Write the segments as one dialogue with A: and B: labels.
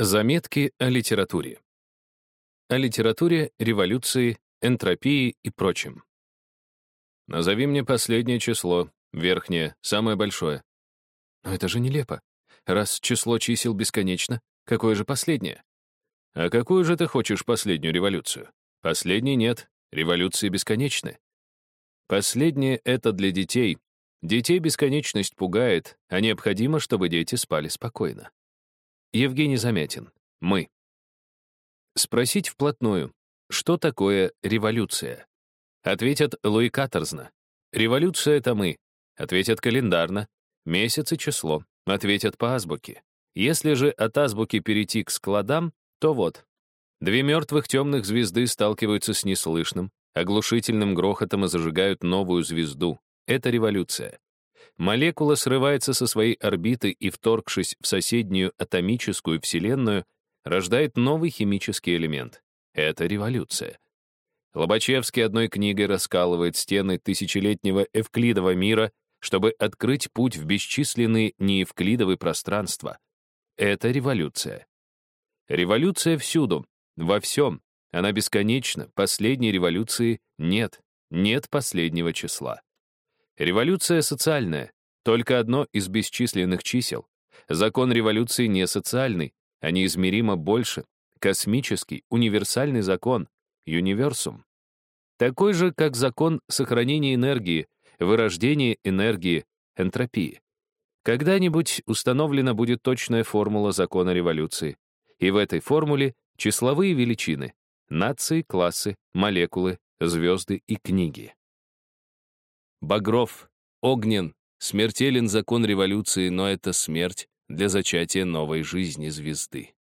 A: Заметки о литературе. О литературе, революции, энтропии и прочем. Назови мне последнее число, верхнее, самое большое. Но это же нелепо. Раз число чисел бесконечно, какое же последнее? А какую же ты хочешь последнюю революцию? Последней нет, революции бесконечны. Последнее — это для детей. Детей бесконечность пугает, а необходимо, чтобы дети спали спокойно. Евгений Замятин. Мы. Спросить вплотную, что такое революция? Ответят Луи Каторзна. Революция — это мы. Ответят календарно. Месяц и число. Ответят по азбуке. Если же от азбуки перейти к складам, то вот. Две мертвых темных звезды сталкиваются с неслышным, оглушительным грохотом и зажигают новую звезду. Это революция. Молекула срывается со своей орбиты и, вторгшись в соседнюю атомическую вселенную, рождает новый химический элемент. Это революция. Лобачевский одной книгой раскалывает стены тысячелетнего эвклидового мира, чтобы открыть путь в бесчисленные неевклидовые пространства. Это революция. Революция всюду, во всем. Она бесконечна, последней революции нет, нет последнего числа. Революция социальная, только одно из бесчисленных чисел. Закон революции не социальный, а неизмеримо больше, космический, универсальный закон, универсум. Такой же, как закон сохранения энергии, вырождения энергии, энтропии. Когда-нибудь установлена будет точная формула закона революции. И в этой формуле числовые величины — нации, классы, молекулы, звезды и книги. Багров, огнен, смертелен закон революции, но это смерть для зачатия новой жизни звезды.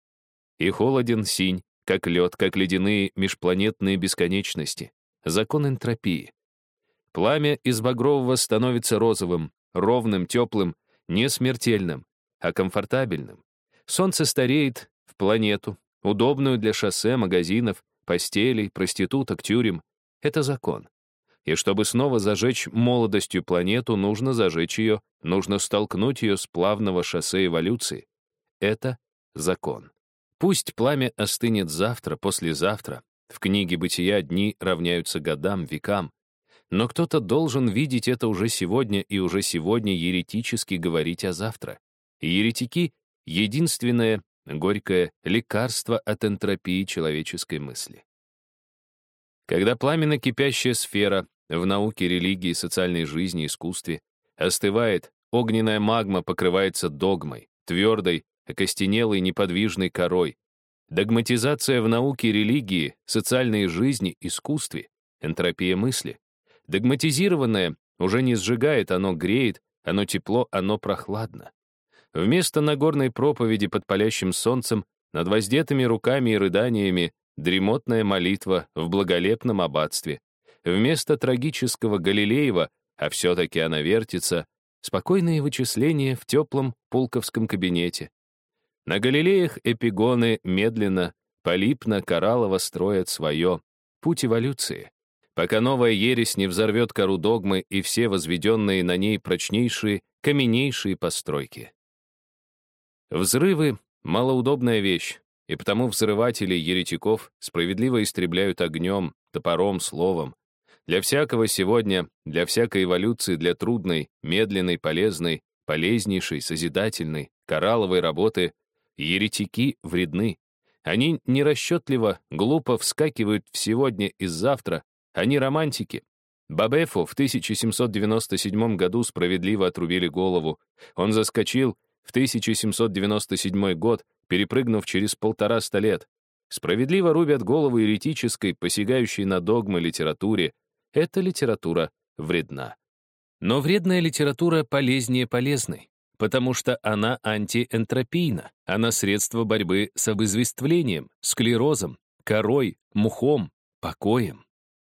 A: И холоден синь, как лед, как ледяные межпланетные бесконечности, закон энтропии. Пламя из багрового становится розовым, ровным, теплым, не смертельным, а комфортабельным. Солнце стареет в планету, удобную для шоссе, магазинов, постелей, проституток, тюрем. Это закон. И чтобы снова зажечь молодостью планету, нужно зажечь ее, нужно столкнуть ее с плавного шоссе эволюции. Это закон. Пусть пламя остынет завтра, послезавтра. В книге «Бытия» дни равняются годам, векам. Но кто-то должен видеть это уже сегодня и уже сегодня еретически говорить о завтра. Еретики — единственное горькое лекарство от энтропии человеческой мысли. Когда пламенно кипящая сфера в науке, религии, социальной жизни, искусстве. Остывает, огненная магма покрывается догмой, твердой, окостенелой, неподвижной корой. Догматизация в науке, религии, социальной жизни, искусстве, энтропия мысли. Догматизированное уже не сжигает, оно греет, оно тепло, оно прохладно. Вместо Нагорной проповеди под палящим солнцем, над воздетыми руками и рыданиями, дремотная молитва в благолепном аббатстве, Вместо трагического Галилеева, а все-таки она вертится, спокойные вычисления в теплом пулковском кабинете. На Галилеях эпигоны медленно, полипно-кораллово строят свое, путь эволюции, пока новая ересь не взорвет кору догмы и все возведенные на ней прочнейшие, каменнейшие постройки. Взрывы — малоудобная вещь, и потому взрыватели еретиков справедливо истребляют огнем, топором, словом, для всякого сегодня, для всякой эволюции, для трудной, медленной, полезной, полезнейшей, созидательной, коралловой работы еретики вредны. Они нерасчетливо, глупо вскакивают в сегодня и завтра, они романтики. Бабефу в 1797 году справедливо отрубили голову. Он заскочил в 1797 год, перепрыгнув через полтораста лет. Справедливо рубят голову еретической, посягающей на догмы литературе, эта литература вредна. Но вредная литература полезнее полезной, потому что она антиэнтропийна, она средство борьбы с обызвествлением, склерозом, корой, мухом, покоем.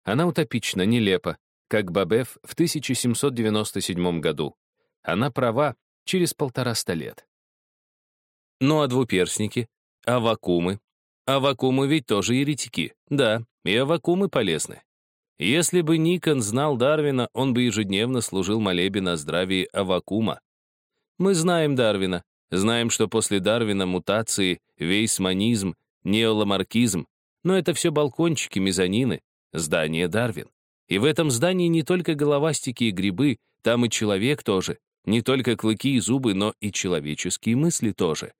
A: Она утопична, нелепа, как Бабеф в 1797 году. Она права через полтораста лет. Ну а двуперстники? А вакуумы? А вакуумы ведь тоже еретики. Да, и авакумы полезны. Если бы Никон знал Дарвина, он бы ежедневно служил молебен о здравии Авакума. Мы знаем Дарвина. Знаем, что после Дарвина мутации, вейсманизм, неоламаркизм, но это все балкончики, мезонины, здание Дарвин. И в этом здании не только головастики и грибы, там и человек тоже. Не только клыки и зубы, но и человеческие мысли тоже.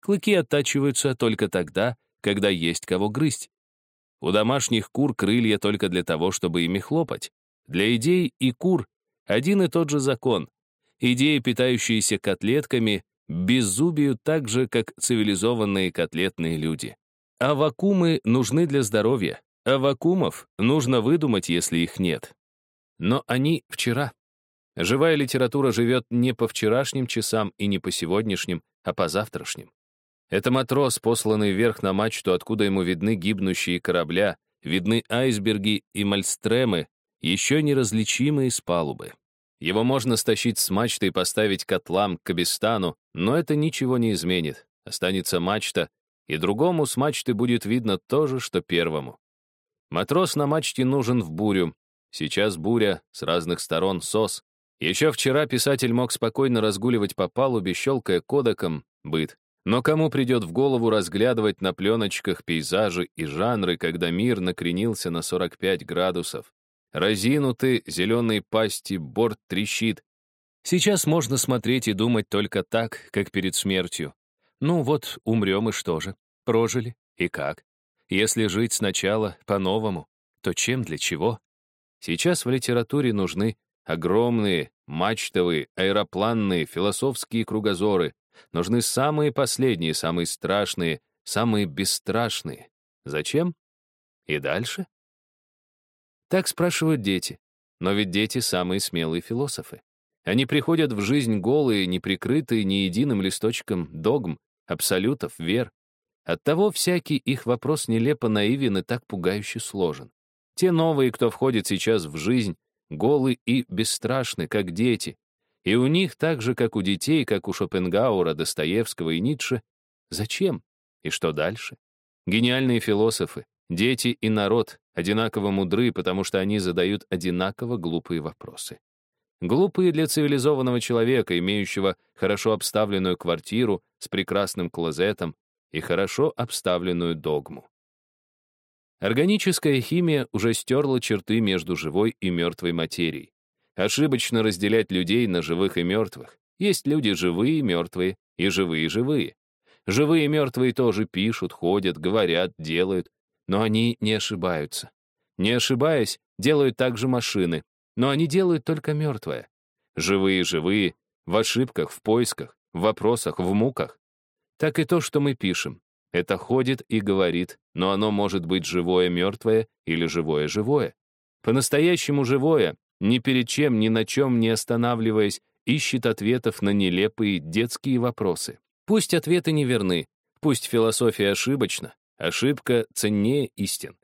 A: Клыки оттачиваются только тогда, когда есть кого грызть. У домашних кур крылья только для того, чтобы ими хлопать. Для идей и кур один и тот же закон. Идеи, питающиеся котлетками, беззубию так же, как цивилизованные котлетные люди. А вакуумы нужны для здоровья, а вакуумов нужно выдумать, если их нет. Но они вчера. Живая литература живет не по вчерашним часам и не по сегодняшним, а по завтрашним. Это матрос, посланный вверх на мачту, откуда ему видны гибнущие корабля, видны айсберги и мальстремы, еще неразличимые с палубы. Его можно стащить с мачты и поставить котлам к Кабистану, но это ничего не изменит. Останется мачта, и другому с мачты будет видно то же, что первому. Матрос на мачте нужен в бурю. Сейчас буря, с разных сторон сос. Еще вчера писатель мог спокойно разгуливать по палубе, щелкая кодеком, быт. Но кому придет в голову разглядывать на пленочках пейзажи и жанры, когда мир накренился на 45 градусов? Разинуты, зеленые пасти, борт трещит. Сейчас можно смотреть и думать только так, как перед смертью. Ну вот, умрем и что же? Прожили? И как? Если жить сначала, по-новому, то чем, для чего? Сейчас в литературе нужны огромные, мачтовые, аэропланные, философские кругозоры, Нужны самые последние, самые страшные, самые бесстрашные. Зачем? И дальше? Так спрашивают дети. Но ведь дети — самые смелые философы. Они приходят в жизнь голые, не прикрытые ни единым листочком догм, абсолютов, вер. Оттого всякий их вопрос нелепо наивен и так пугающе сложен. Те новые, кто входит сейчас в жизнь, голы и бесстрашны, как дети, и у них так же, как у детей, как у Шопенгауэра, Достоевского и Ницше, зачем? И что дальше? Гениальные философы, дети и народ одинаково мудры, потому что они задают одинаково глупые вопросы. Глупые для цивилизованного человека, имеющего хорошо обставленную квартиру с прекрасным клозетом и хорошо обставленную догму. Органическая химия уже стерла черты между живой и мертвой материей. Ошибочно разделять людей на живых и мертвых. Есть люди живые и мертвые, и живые и живые. Живые и мертвые тоже пишут, ходят, говорят, делают, но они не ошибаются. Не ошибаясь, делают также машины, но они делают только мертвое. Живые и живые, в ошибках, в поисках, в вопросах, в муках. Так и то, что мы пишем. Это ходит и говорит, но оно может быть живое-мертвое или живое-живое. По-настоящему живое ни перед чем, ни на чем не останавливаясь, ищет ответов на нелепые детские вопросы. Пусть ответы не верны, пусть философия ошибочна, ошибка ценнее истин.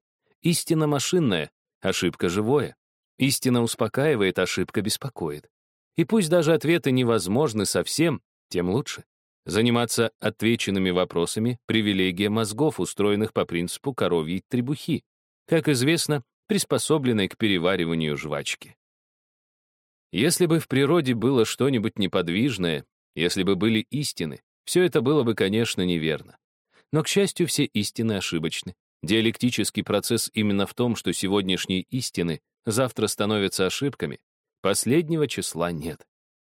A: Истина машинная, ошибка живое. Истина успокаивает, ошибка беспокоит. И пусть даже ответы невозможны совсем, тем лучше. Заниматься отвеченными вопросами — привилегия мозгов, устроенных по принципу коровьей требухи, как известно, приспособленной к перевариванию жвачки. Если бы в природе было что-нибудь неподвижное, если бы были истины, все это было бы, конечно, неверно. Но, к счастью, все истины ошибочны. Диалектический процесс именно в том, что сегодняшние истины завтра становятся ошибками. Последнего числа нет.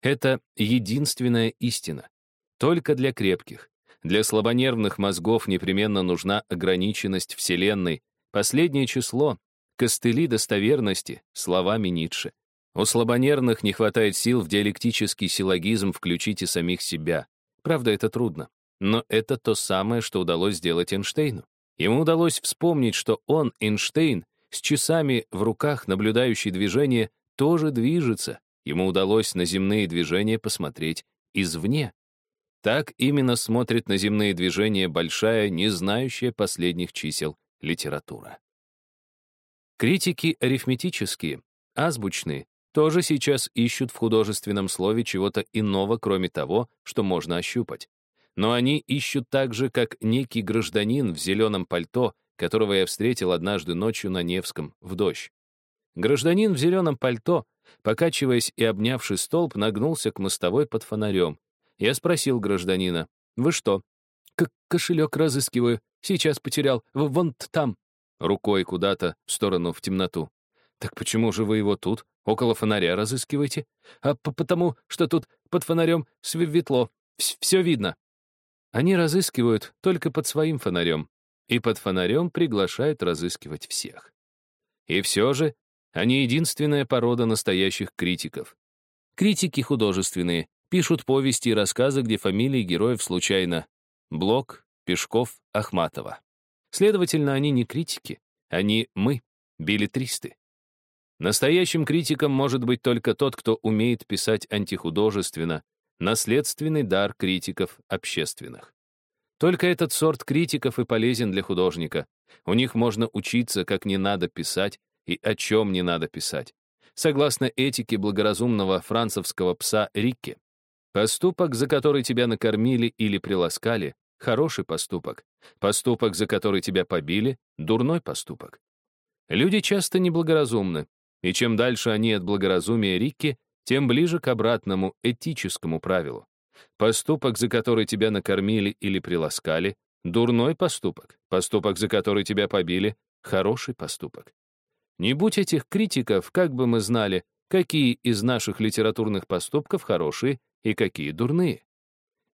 A: Это единственная истина. Только для крепких. Для слабонервных мозгов непременно нужна ограниченность Вселенной. Последнее число — костыли достоверности, словами Ницше. У слабонервных не хватает сил в диалектический силлогизм включить и самих себя. Правда, это трудно. Но это то самое, что удалось сделать Эйнштейну. Ему удалось вспомнить, что он, Эйнштейн, с часами в руках, наблюдающий движение, тоже движется. Ему удалось на земные движения посмотреть извне. Так именно смотрит на земные движения большая, не знающая последних чисел литература. Критики арифметические, азбучные, тоже сейчас ищут в художественном слове чего-то иного, кроме того, что можно ощупать. Но они ищут так же, как некий гражданин в зеленом пальто, которого я встретил однажды ночью на Невском, в дождь. Гражданин в зеленом пальто, покачиваясь и обнявший столб, нагнулся к мостовой под фонарем. Я спросил гражданина, «Вы что?» К «Кошелек разыскиваю. Сейчас потерял. Вон там». Рукой куда-то в сторону, в темноту. «Так почему же вы его тут, около фонаря, разыскиваете?» «А потому, что тут под фонарем светло. Все видно». Они разыскивают только под своим фонарем, и под фонарем приглашают разыскивать всех. И все же они единственная порода настоящих критиков. Критики художественные, пишут повести и рассказы, где фамилии героев случайно. Блок, Пешков, Ахматова. Следовательно, они не критики, они мы, билетристы. Настоящим критиком может быть только тот, кто умеет писать антихудожественно, наследственный дар критиков общественных. Только этот сорт критиков и полезен для художника. У них можно учиться, как не надо писать и о чем не надо писать. Согласно этике благоразумного францевского пса Рикки, поступок, за который тебя накормили или приласкали, хороший поступок. Поступок, за который тебя побили, дурной поступок. Люди часто неблагоразумны, и чем дальше они от благоразумия Рикки, тем ближе к обратному этическому правилу. Поступок, за который тебя накормили или приласкали, дурной поступок. Поступок, за который тебя побили, хороший поступок. Не будь этих критиков, как бы мы знали, какие из наших литературных поступков хорошие и какие дурные.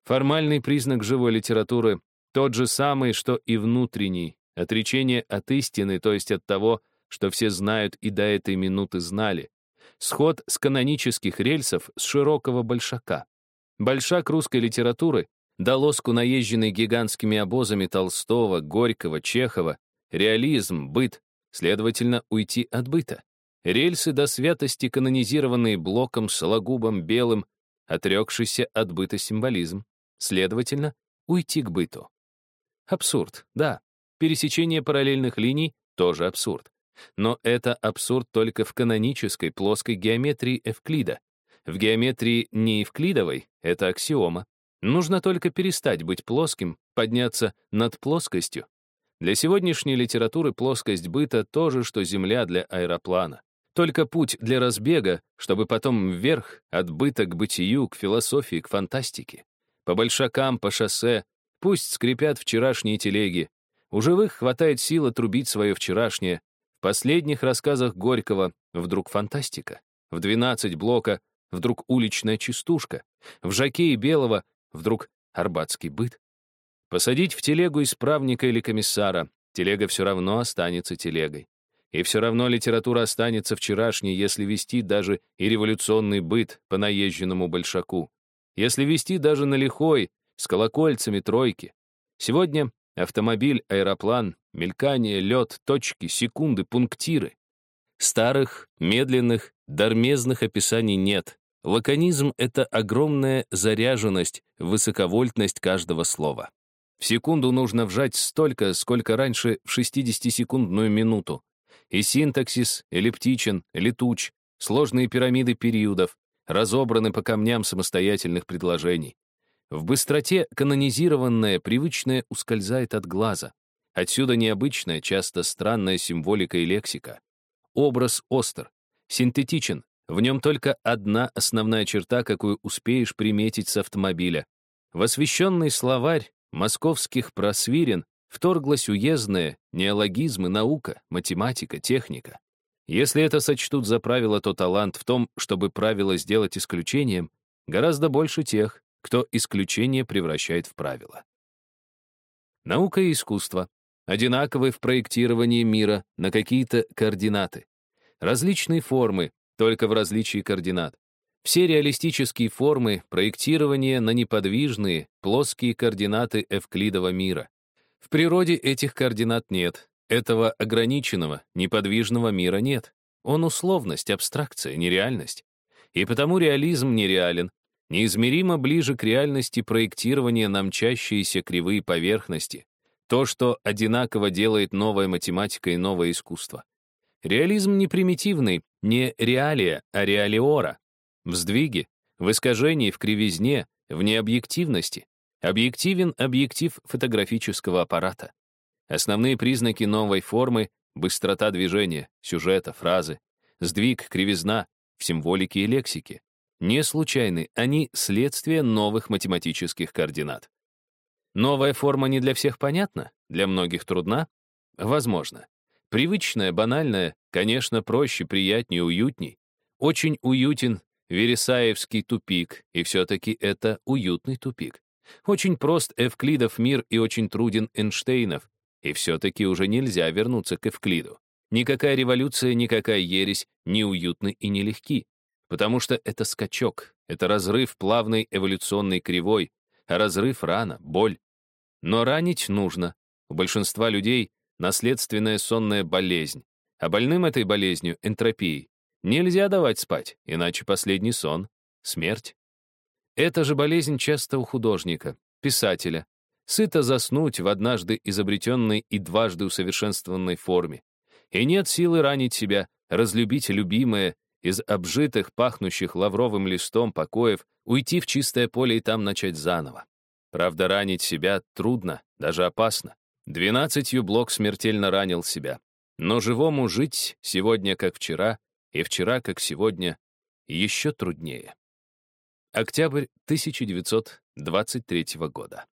A: Формальный признак живой литературы тот же самый, что и внутренний, отречение от истины, то есть от того, что все знают и до этой минуты знали. Сход с канонических рельсов с широкого большака. Большак русской литературы, долоску наезженный гигантскими обозами Толстого, Горького, Чехова, реализм, быт, следовательно, уйти от быта. Рельсы до святости, канонизированные Блоком, Сологубом, Белым, отрекшийся от быта символизм, следовательно, уйти к быту. Абсурд, да. Пересечение параллельных линий — тоже абсурд. Но это абсурд только в канонической плоской геометрии Эвклида. В геометрии не Евклидовой — это аксиома. Нужно только перестать быть плоским, подняться над плоскостью. Для сегодняшней литературы плоскость быта — то же, что Земля для аэроплана. Только путь для разбега, чтобы потом вверх, от быта к бытию, к философии, к фантастике. По большакам, по шоссе, пусть скрипят вчерашние телеги. У живых хватает силы трубить свое вчерашнее, последних рассказах Горького вдруг фантастика. В «12 блока» вдруг уличная частушка. В «Жаке и Белого» вдруг арбатский быт. Посадить в телегу исправника или комиссара, телега все равно останется телегой. И все равно литература останется вчерашней, если вести даже и революционный быт по наезженному большаку. Если вести даже на лихой, с колокольцами тройки. Сегодня автомобиль, аэроплан, Мелькание, лед, точки, секунды, пунктиры. Старых, медленных, дармезных описаний нет. Лаконизм — это огромная заряженность, высоковольтность каждого слова. В секунду нужно вжать столько, сколько раньше в 60-секундную минуту. И синтаксис эллиптичен, летуч, сложные пирамиды периодов, разобраны по камням самостоятельных предложений. В быстроте канонизированное, привычное ускользает от глаза. Отсюда необычная, часто странная символика и лексика. Образ остр, синтетичен, в нем только одна основная черта, какую успеешь приметить с автомобиля. В освященный словарь московских просвирен вторглась уездная, неологизмы, наука, математика, техника. Если это сочтут за правило, то талант в том, чтобы правило сделать исключением, гораздо больше тех, кто исключение превращает в правило. Наука и искусство одинаковы в проектировании мира на какие-то координаты. Различные формы, только в различии координат. Все реалистические формы проектирования на неподвижные, плоские координаты Эвклидова мира. В природе этих координат нет. Этого ограниченного, неподвижного мира нет. Он условность, абстракция, нереальность. И потому реализм нереален, неизмеримо ближе к реальности проектирования на мчащиеся кривые поверхности, то, что одинаково делает новая математика и новое искусство. Реализм не примитивный, не реалия, а реалиора. В сдвиге, в искажении, в кривизне, в необъективности. Объективен объектив фотографического аппарата. Основные признаки новой формы — быстрота движения, сюжета, фразы, сдвиг, кривизна в символике и лексике. Не случайны, они — следствие новых математических координат. Новая форма не для всех понятна, для многих трудна? Возможно. Привычная, банальная, конечно, проще, приятнее, уютней. Очень уютен Вересаевский тупик, и все-таки это уютный тупик. Очень прост Эвклидов мир и очень труден Эйнштейнов, и все-таки уже нельзя вернуться к Эвклиду. Никакая революция, никакая ересь не уютны и не легки, потому что это скачок, это разрыв плавной эволюционной кривой, а разрыв рана, боль. Но ранить нужно. У большинства людей наследственная сонная болезнь, а больным этой болезнью — энтропией. Нельзя давать спать, иначе последний сон — смерть. Эта же болезнь часто у художника, писателя. Сыто заснуть в однажды изобретенной и дважды усовершенствованной форме. И нет силы ранить себя, разлюбить любимое, из обжитых, пахнущих лавровым листом покоев, уйти в чистое поле и там начать заново. Правда, ранить себя трудно, даже опасно. Двенадцатью блок смертельно ранил себя. Но живому жить сегодня как вчера и вчера, как сегодня, еще труднее. Октябрь 1923 года.